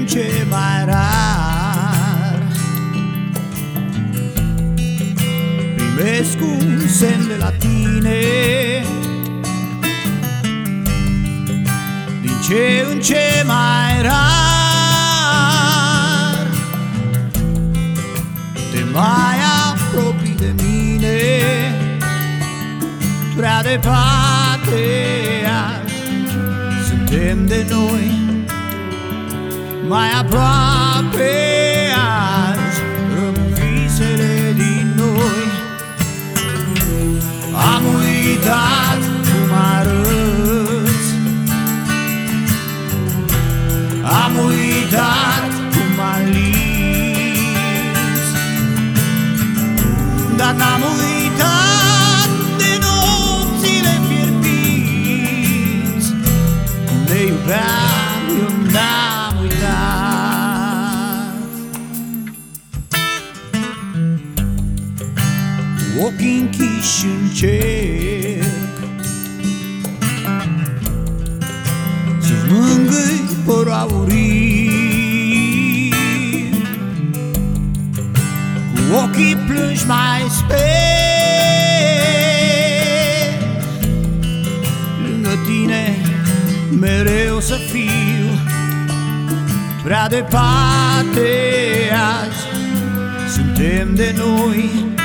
în ce mai rar. Primesc un semn de la tine. Din ce în ce mai rar. Te mai apropii de mine. Prea departe azi Suntem de noi mai aproape azi Rămân visele din noi Am uitat cum arăți. Am uitat cum aliți Dar n-am uitat Cu ochii închiși încerc Să-ți mângâi părul aurii Cu ochii plângi mai sper Lângă tine mereu să fiu Prea departe azi. Suntem de noi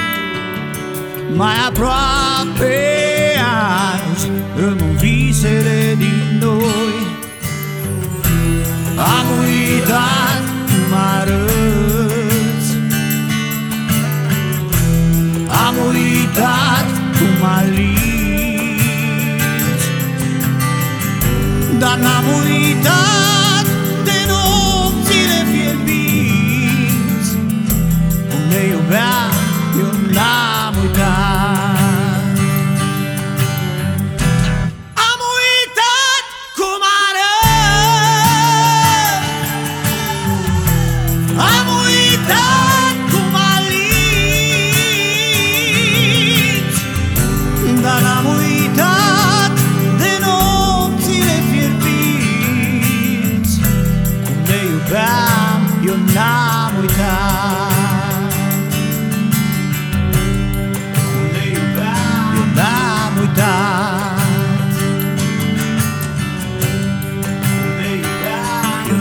Mai aproape azi Rămân visele din noi. Am uitat cum arăți. Am uitat cum aliți Dar n-am uitat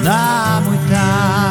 andar muy tarde.